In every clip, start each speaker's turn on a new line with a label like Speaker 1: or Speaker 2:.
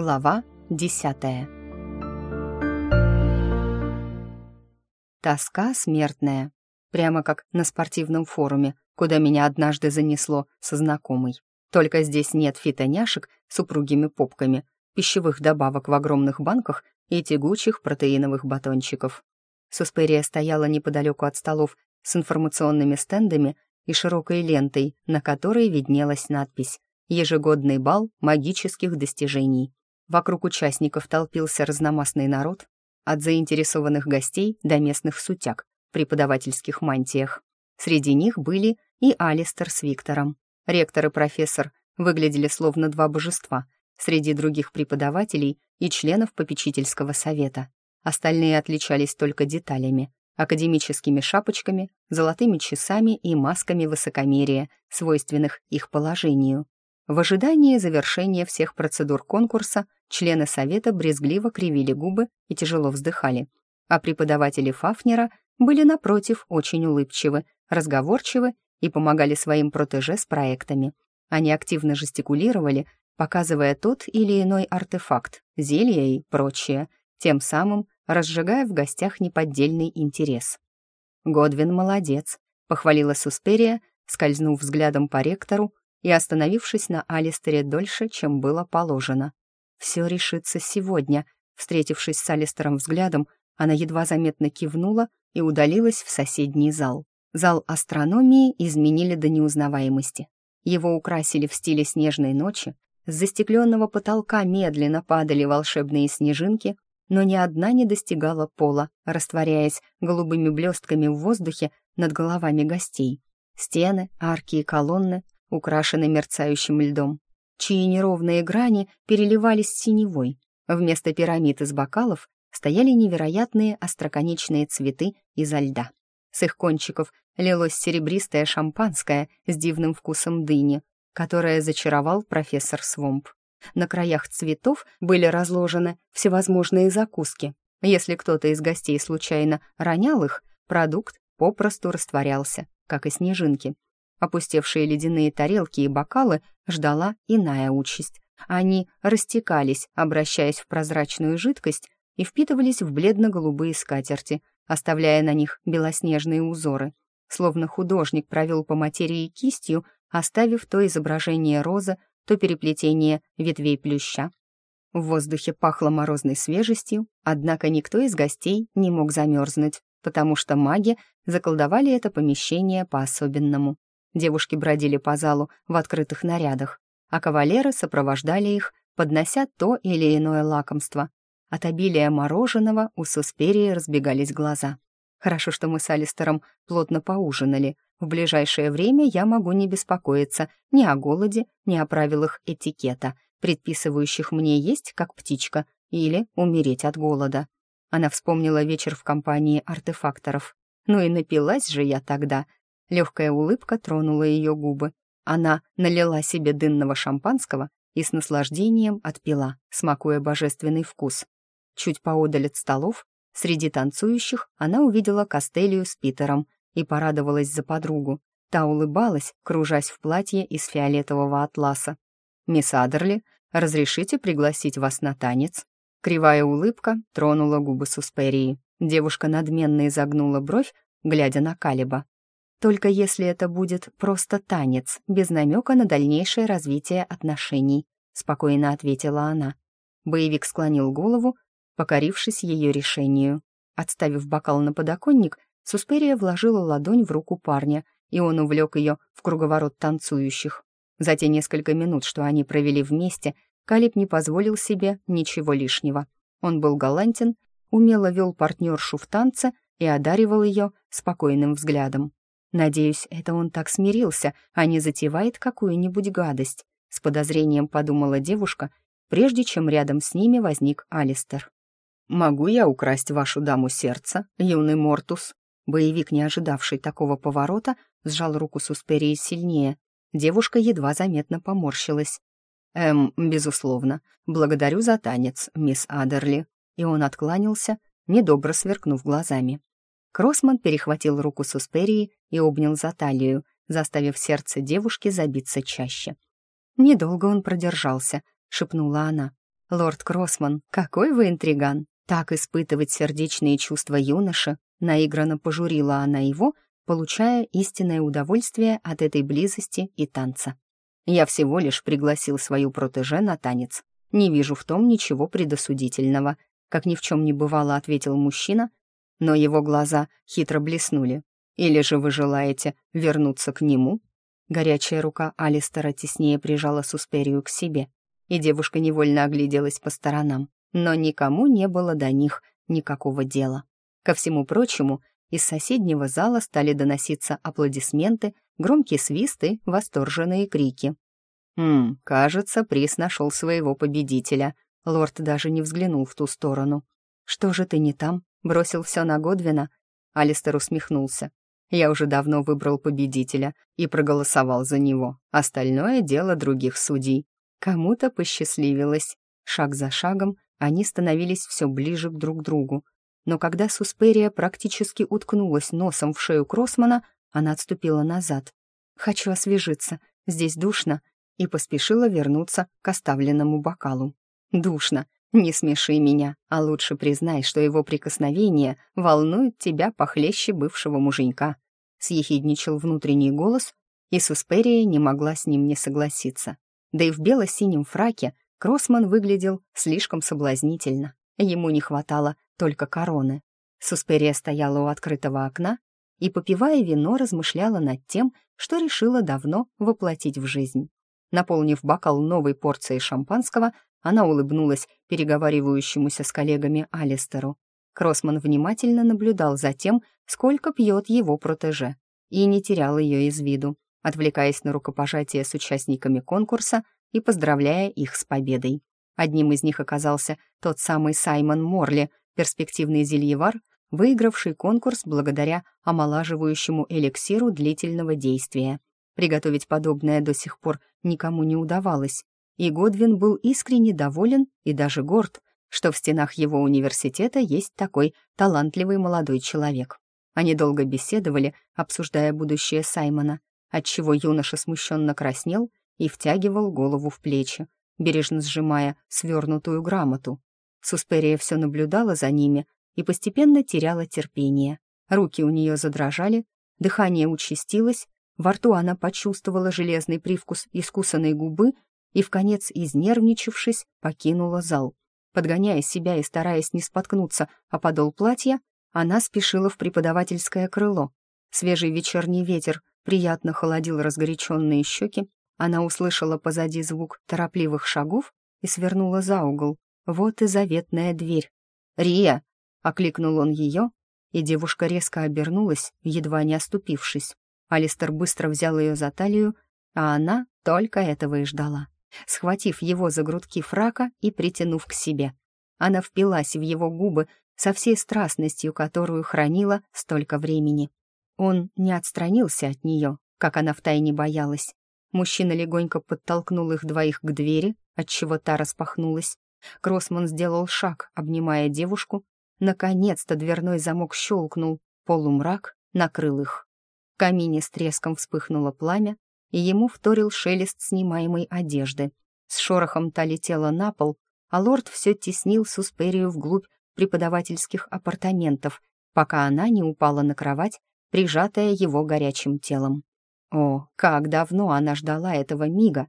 Speaker 1: Глава десятая. Тоска смертная. Прямо как на спортивном форуме, куда меня однажды занесло со знакомой. Только здесь нет фитоняшек с упругими попками, пищевых добавок в огромных банках и тягучих протеиновых батончиков. Сусперия стояла неподалеку от столов с информационными стендами и широкой лентой, на которой виднелась надпись «Ежегодный бал магических достижений». Вокруг участников толпился разномастный народ, от заинтересованных гостей до местных сутяг в преподавательских мантиях. Среди них были и Алистер с Виктором. Ректор и профессор выглядели словно два божества среди других преподавателей и членов попечительского совета. Остальные отличались только деталями, академическими шапочками, золотыми часами и масками высокомерия, свойственных их положению. В ожидании завершения всех процедур конкурса члены совета брезгливо кривили губы и тяжело вздыхали, а преподаватели Фафнера были, напротив, очень улыбчивы, разговорчивы и помогали своим протеже с проектами. Они активно жестикулировали, показывая тот или иной артефакт, зелья и прочее, тем самым разжигая в гостях неподдельный интерес. «Годвин молодец», — похвалила Сусперия, скользнув взглядом по ректору и остановившись на Алистере дольше, чем было положено. «Все решится сегодня», встретившись с Алистером взглядом, она едва заметно кивнула и удалилась в соседний зал. Зал астрономии изменили до неузнаваемости. Его украсили в стиле снежной ночи, с застекленного потолка медленно падали волшебные снежинки, но ни одна не достигала пола, растворяясь голубыми блестками в воздухе над головами гостей. Стены, арки и колонны украшены мерцающим льдом, чьи неровные грани переливались синевой. Вместо пирамид из бокалов стояли невероятные остроконечные цветы изо льда. С их кончиков лилось серебристое шампанское с дивным вкусом дыни, которое зачаровал профессор Свомп. На краях цветов были разложены всевозможные закуски. Если кто-то из гостей случайно ронял их, продукт попросту растворялся, как и снежинки, Опустевшие ледяные тарелки и бокалы ждала иная участь. Они растекались, обращаясь в прозрачную жидкость, и впитывались в бледно-голубые скатерти, оставляя на них белоснежные узоры. Словно художник провел по материи кистью, оставив то изображение розы, то переплетение ветвей плюща. В воздухе пахло морозной свежестью, однако никто из гостей не мог замерзнуть, потому что маги заколдовали это помещение по-особенному. Девушки бродили по залу в открытых нарядах, а кавалеры сопровождали их, поднося то или иное лакомство. От обилия мороженого у Суспирии разбегались глаза. Хорошо, что мы с Алистером плотно поужинали. В ближайшее время я могу не беспокоиться ни о голоде, ни о правилах этикета, предписывающих мне есть, как птичка, или умереть от голода. Она вспомнила вечер в компании артефакторов. Ну и напилась же я тогда, Легкая улыбка тронула ее губы. Она налила себе дынного шампанского и с наслаждением отпила, смакуя божественный вкус. Чуть поодаль от столов, среди танцующих, она увидела Костелию с Питером и порадовалась за подругу. Та улыбалась, кружась в платье из фиолетового атласа. «Мисс Адерли, разрешите пригласить вас на танец?» Кривая улыбка тронула губы Сусперии. Девушка надменно изогнула бровь, глядя на Калиба. Только если это будет просто танец, без намека на дальнейшее развитие отношений», — спокойно ответила она. Боевик склонил голову, покорившись ее решению. Отставив бокал на подоконник, Сусперия вложила ладонь в руку парня, и он увлек ее в круговорот танцующих. За те несколько минут, что они провели вместе, Калиб не позволил себе ничего лишнего. Он был галантен, умело вел партнершу в танце и одаривал ее спокойным взглядом. Надеюсь, это он так смирился, а не затевает какую-нибудь гадость, с подозрением подумала девушка, прежде чем рядом с ними возник Алистер. «Могу я украсть вашу даму сердца, юный Мортус?» Боевик, не ожидавший такого поворота, сжал руку Сусперии сильнее. Девушка едва заметно поморщилась. «Эм, безусловно. Благодарю за танец, мисс Адерли». И он откланялся, недобро сверкнув глазами. Кроссман перехватил руку Сусперии и обнял за талию, заставив сердце девушки забиться чаще. «Недолго он продержался», — шепнула она. лорд Кроссман, какой вы интриган! Так испытывать сердечные чувства юноши, наигранно пожурила она его, получая истинное удовольствие от этой близости и танца. Я всего лишь пригласил свою протеже на танец. Не вижу в том ничего предосудительного, как ни в чем не бывало, ответил мужчина, но его глаза хитро блеснули. Или же вы желаете вернуться к нему? Горячая рука Алистера теснее прижала Сусперию к себе, и девушка невольно огляделась по сторонам, но никому не было до них никакого дела. Ко всему прочему, из соседнего зала стали доноситься аплодисменты, громкие свисты, восторженные крики. «Хм, кажется, приз нашел своего победителя». Лорд даже не взглянул в ту сторону. «Что же ты не там?» Бросил все на Годвина?» Алистер усмехнулся. «Я уже давно выбрал победителя и проголосовал за него. Остальное — дело других судей. Кому-то посчастливилось. Шаг за шагом они становились все ближе друг к другу. Но когда Сусперия практически уткнулась носом в шею Кроссмана, она отступила назад. «Хочу освежиться, здесь душно», и поспешила вернуться к оставленному бокалу. «Душно, не смеши меня, а лучше признай, что его прикосновение волнует тебя похлеще бывшего муженька», съехидничал внутренний голос, и Сусперия не могла с ним не согласиться. Да и в бело-синем фраке Кроссман выглядел слишком соблазнительно. Ему не хватало только короны. Сусперия стояла у открытого окна и, попивая вино, размышляла над тем, что решила давно воплотить в жизнь. Наполнив бокал новой порцией шампанского, она улыбнулась переговаривающемуся с коллегами Алистеру. Кроссман внимательно наблюдал за тем, сколько пьет его протеже, и не терял ее из виду, отвлекаясь на рукопожатие с участниками конкурса и поздравляя их с победой. Одним из них оказался тот самый Саймон Морли, перспективный зельевар, выигравший конкурс благодаря омолаживающему эликсиру длительного действия. Приготовить подобное до сих пор никому не удавалось, и Годвин был искренне доволен и даже горд, что в стенах его университета есть такой талантливый молодой человек. Они долго беседовали, обсуждая будущее Саймона, отчего юноша смущенно краснел и втягивал голову в плечи, бережно сжимая свернутую грамоту. Сусперия все наблюдала за ними и постепенно теряла терпение. Руки у нее задрожали, дыхание участилось, во рту она почувствовала железный привкус искусанной губы и, в конец изнервничавшись, покинула зал. Подгоняя себя и стараясь не споткнуться о подол платья, она спешила в преподавательское крыло. Свежий вечерний ветер приятно холодил разгоряченные щеки, она услышала позади звук торопливых шагов и свернула за угол. Вот и заветная дверь. «Рия!» — окликнул он ее, и девушка резко обернулась, едва не оступившись. Алистер быстро взял ее за талию, а она только этого и ждала. Схватив его за грудки фрака и притянув к себе, она впилась в его губы со всей страстностью, которую хранила столько времени. Он не отстранился от нее, как она втайне боялась. Мужчина легонько подтолкнул их двоих к двери, отчего та распахнулась. Кроссман сделал шаг, обнимая девушку. Наконец-то дверной замок щелкнул, полумрак накрыл их. В камине с треском вспыхнуло пламя, и ему вторил шелест снимаемой одежды. С шорохом та летела на пол, а лорд все теснил Сусперию вглубь преподавательских апартаментов, пока она не упала на кровать, прижатая его горячим телом. О, как давно она ждала этого мига!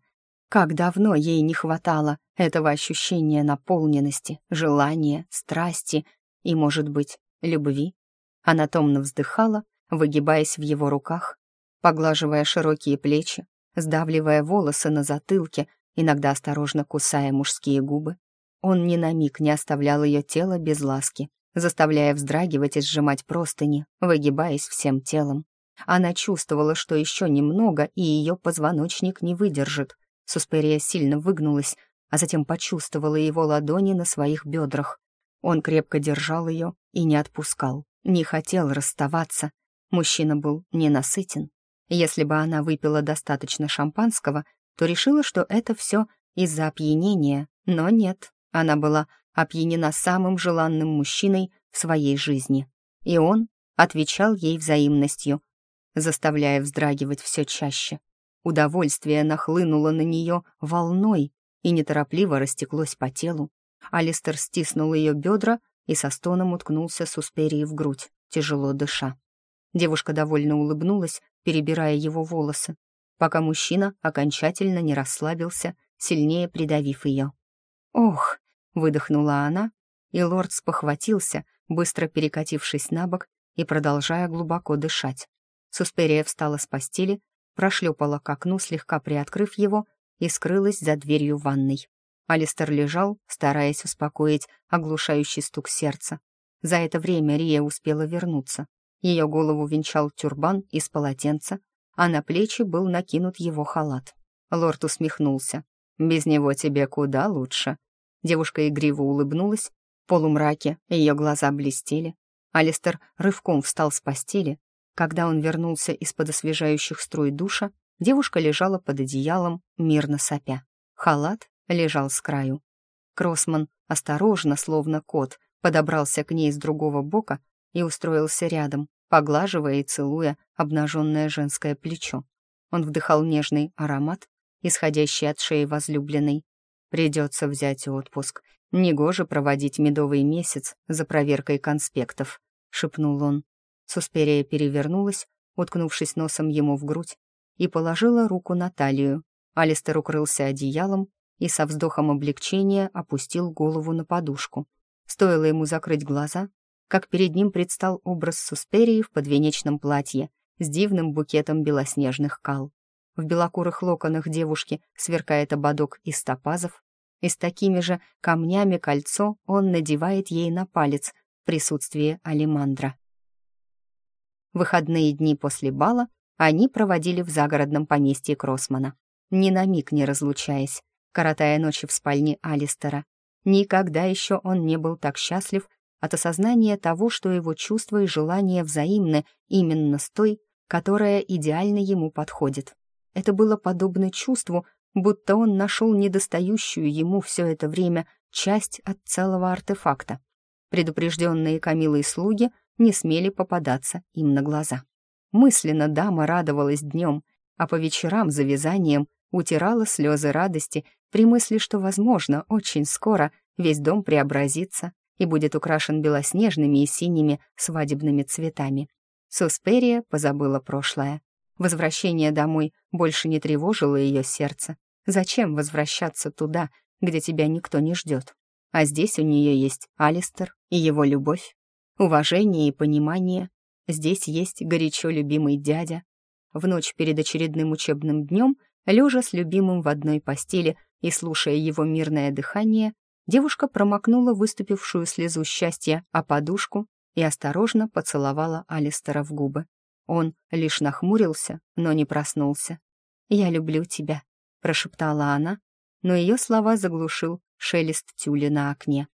Speaker 1: Как давно ей не хватало этого ощущения наполненности, желания, страсти и, может быть, любви. Она томно вздыхала, выгибаясь в его руках, поглаживая широкие плечи, сдавливая волосы на затылке, иногда осторожно кусая мужские губы. Он ни на миг не оставлял ее тело без ласки, заставляя вздрагивать и сжимать простыни, выгибаясь всем телом. Она чувствовала, что еще немного, и ее позвоночник не выдержит. Сусперия сильно выгнулась, а затем почувствовала его ладони на своих бедрах. Он крепко держал ее и не отпускал, не хотел расставаться, Мужчина был ненасытен. Если бы она выпила достаточно шампанского, то решила, что это все из-за опьянения, но нет, она была опьянена самым желанным мужчиной в своей жизни. И он отвечал ей взаимностью, заставляя вздрагивать все чаще. Удовольствие нахлынуло на нее волной, и неторопливо растеклось по телу. Алистер стиснул ее бедра и со стоном уткнулся Сусперии в грудь, тяжело дыша. Девушка довольно улыбнулась, перебирая его волосы, пока мужчина окончательно не расслабился, сильнее придавив ее. «Ох!» — выдохнула она, и лорд спохватился, быстро перекатившись на бок и продолжая глубоко дышать. Сусперия встала с постели, прошлепала к окну, слегка приоткрыв его, и скрылась за дверью ванной. Алистер лежал, стараясь успокоить оглушающий стук сердца. За это время Рия успела вернуться. Ее голову венчал тюрбан из полотенца, а на плечи был накинут его халат. Лорд усмехнулся. «Без него тебе куда лучше». Девушка игриво улыбнулась. В полумраке ее глаза блестели. Алистер рывком встал с постели. Когда он вернулся из-под освежающих струй душа, девушка лежала под одеялом, мирно сопя. Халат лежал с краю. Кроссман осторожно, словно кот, подобрался к ней с другого бока и устроился рядом, поглаживая и целуя обнаженное женское плечо. Он вдыхал нежный аромат, исходящий от шеи возлюбленной. Придется взять отпуск. Негоже проводить медовый месяц за проверкой конспектов, шепнул он. Сусперия перевернулась, уткнувшись носом ему в грудь, и положила руку на талию. Алистер укрылся одеялом и со вздохом облегчения опустил голову на подушку. Стоило ему закрыть глаза, как перед ним предстал образ Сусперии в подвенечном платье с дивным букетом белоснежных кал. В белокурых локонах девушки сверкает ободок из топазов, и с такими же камнями кольцо он надевает ей на палец в присутствии Алимандра. Выходные дни после бала они проводили в загородном поместье Кроссмана, ни на миг не разлучаясь коротая ночи в спальне Алистера. Никогда еще он не был так счастлив от осознания того, что его чувства и желания взаимны именно с той, которая идеально ему подходит. Это было подобно чувству, будто он нашел недостающую ему все это время часть от целого артефакта. Предупрежденные Камилой слуги не смели попадаться им на глаза. Мысленно дама радовалась днем, а по вечерам за вязанием утирала слезы радости при мысли, что, возможно, очень скоро весь дом преобразится и будет украшен белоснежными и синими свадебными цветами. Сусперия позабыла прошлое. Возвращение домой больше не тревожило ее сердце. Зачем возвращаться туда, где тебя никто не ждет? А здесь у нее есть Алистер и его любовь, уважение и понимание. Здесь есть горячо любимый дядя. В ночь перед очередным учебным днем, лежа с любимым в одной постели, и, слушая его мирное дыхание, девушка промокнула выступившую слезу счастья о подушку и осторожно поцеловала Алистера в губы. Он лишь нахмурился, но не проснулся. «Я люблю тебя», — прошептала она, но ее слова заглушил шелест тюли на окне.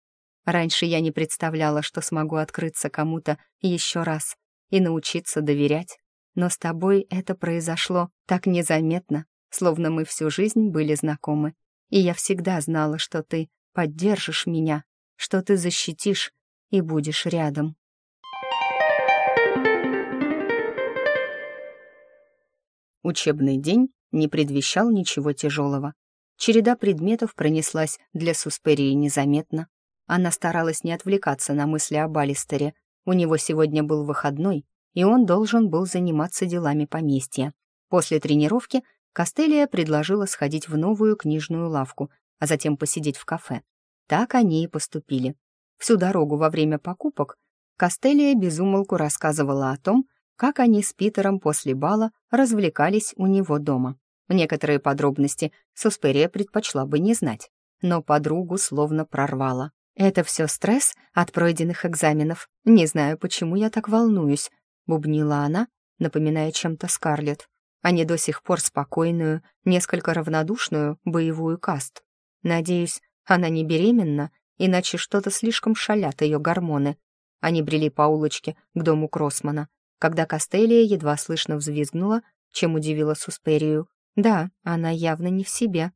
Speaker 1: Раньше я не представляла, что смогу открыться кому-то еще раз и научиться доверять, но с тобой это произошло так незаметно, словно мы всю жизнь были знакомы и я всегда знала, что ты поддержишь меня, что ты защитишь и будешь рядом. Учебный день не предвещал ничего тяжелого. Череда предметов пронеслась для Сусперии незаметно. Она старалась не отвлекаться на мысли об Алистере. У него сегодня был выходной, и он должен был заниматься делами поместья. После тренировки Костелия предложила сходить в новую книжную лавку, а затем посидеть в кафе. Так они и поступили. Всю дорогу во время покупок Костелия безумолку рассказывала о том, как они с Питером после бала развлекались у него дома. Некоторые подробности Сусперия предпочла бы не знать, но подругу словно прорвала. «Это все стресс от пройденных экзаменов. Не знаю, почему я так волнуюсь», — бубнила она, напоминая чем-то Скарлетт а не до сих пор спокойную, несколько равнодушную боевую каст. Надеюсь, она не беременна, иначе что-то слишком шалят ее гормоны. Они брели по улочке к дому Кроссмана, когда Костелия едва слышно взвизгнула, чем удивила Сусперию. Да, она явно не в себе.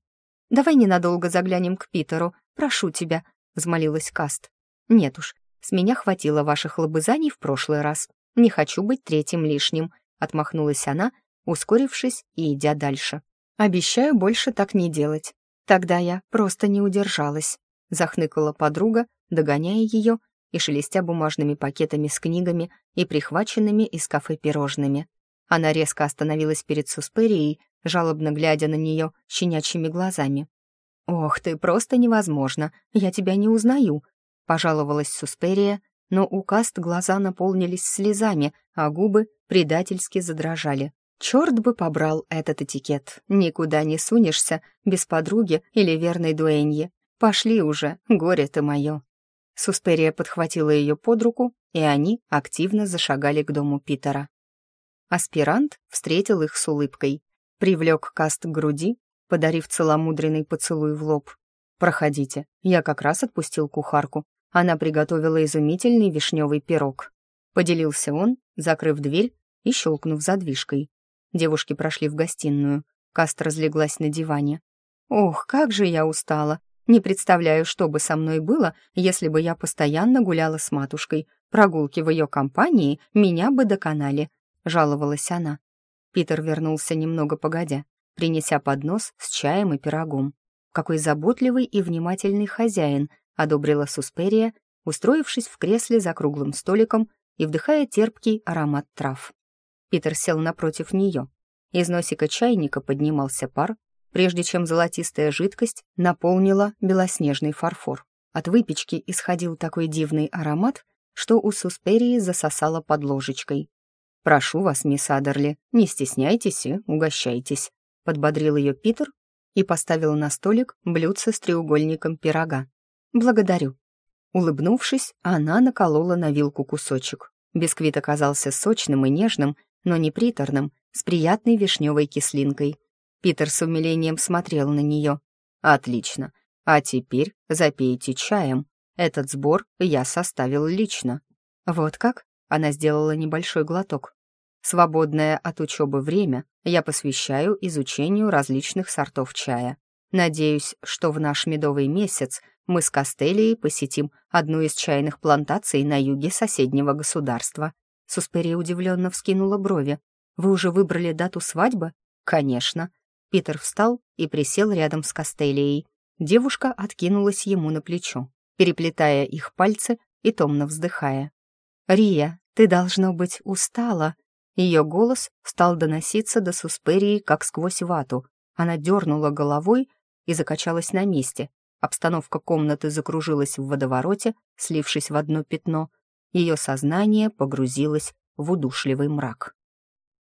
Speaker 1: «Давай ненадолго заглянем к Питеру, прошу тебя», — взмолилась Каст. «Нет уж, с меня хватило ваших лобызаний в прошлый раз. Не хочу быть третьим лишним», — отмахнулась она, ускорившись и идя дальше. «Обещаю больше так не делать». Тогда я просто не удержалась. Захныкала подруга, догоняя ее и шелестя бумажными пакетами с книгами и прихваченными из кафе пирожными. Она резко остановилась перед Сусперией, жалобно глядя на нее щенячьими глазами. «Ох, ты просто невозможно, я тебя не узнаю», — пожаловалась Сусперия, но у Каст глаза наполнились слезами, а губы предательски задрожали. Черт бы побрал этот этикет. Никуда не сунешься без подруги или верной дуэньи. Пошли уже, горе ты мое. Сусперия подхватила ее под руку, и они активно зашагали к дому Питера. Аспирант встретил их с улыбкой, привлек каст к груди, подарив целомудренный поцелуй в лоб. «Проходите, я как раз отпустил кухарку. Она приготовила изумительный вишневый пирог». Поделился он, закрыв дверь и щелкнув задвижкой. Девушки прошли в гостиную. Каст разлеглась на диване. «Ох, как же я устала! Не представляю, что бы со мной было, если бы я постоянно гуляла с матушкой. Прогулки в ее компании меня бы доконали», — жаловалась она. Питер вернулся немного погодя, принеся поднос с чаем и пирогом. «Какой заботливый и внимательный хозяин», — одобрила Сусперия, устроившись в кресле за круглым столиком и вдыхая терпкий аромат трав. Питер сел напротив нее. Из носика чайника поднимался пар, прежде чем золотистая жидкость наполнила белоснежный фарфор. От выпечки исходил такой дивный аромат, что у Сусперии засосало под ложечкой. «Прошу вас, мисс Адерли, не стесняйтесь и угощайтесь», — подбодрил ее Питер и поставил на столик блюдце с треугольником пирога. «Благодарю». Улыбнувшись, она наколола на вилку кусочек. Бисквит оказался сочным и нежным, но не приторным, с приятной вишневой кислинкой. Питер с умилением смотрел на нее. «Отлично. А теперь запейте чаем. Этот сбор я составил лично». «Вот как?» — она сделала небольшой глоток. «Свободное от учебы время я посвящаю изучению различных сортов чая. Надеюсь, что в наш медовый месяц мы с Костелией посетим одну из чайных плантаций на юге соседнего государства. Сусперия удивленно вскинула брови. «Вы уже выбрали дату свадьбы?» «Конечно». Питер встал и присел рядом с Костелией. Девушка откинулась ему на плечо, переплетая их пальцы и томно вздыхая. «Рия, ты, должно быть, устала». Ее голос стал доноситься до Сусперии, как сквозь вату. Она дернула головой и закачалась на месте. Обстановка комнаты закружилась в водовороте, слившись в одно пятно, ее сознание погрузилось в удушливый мрак.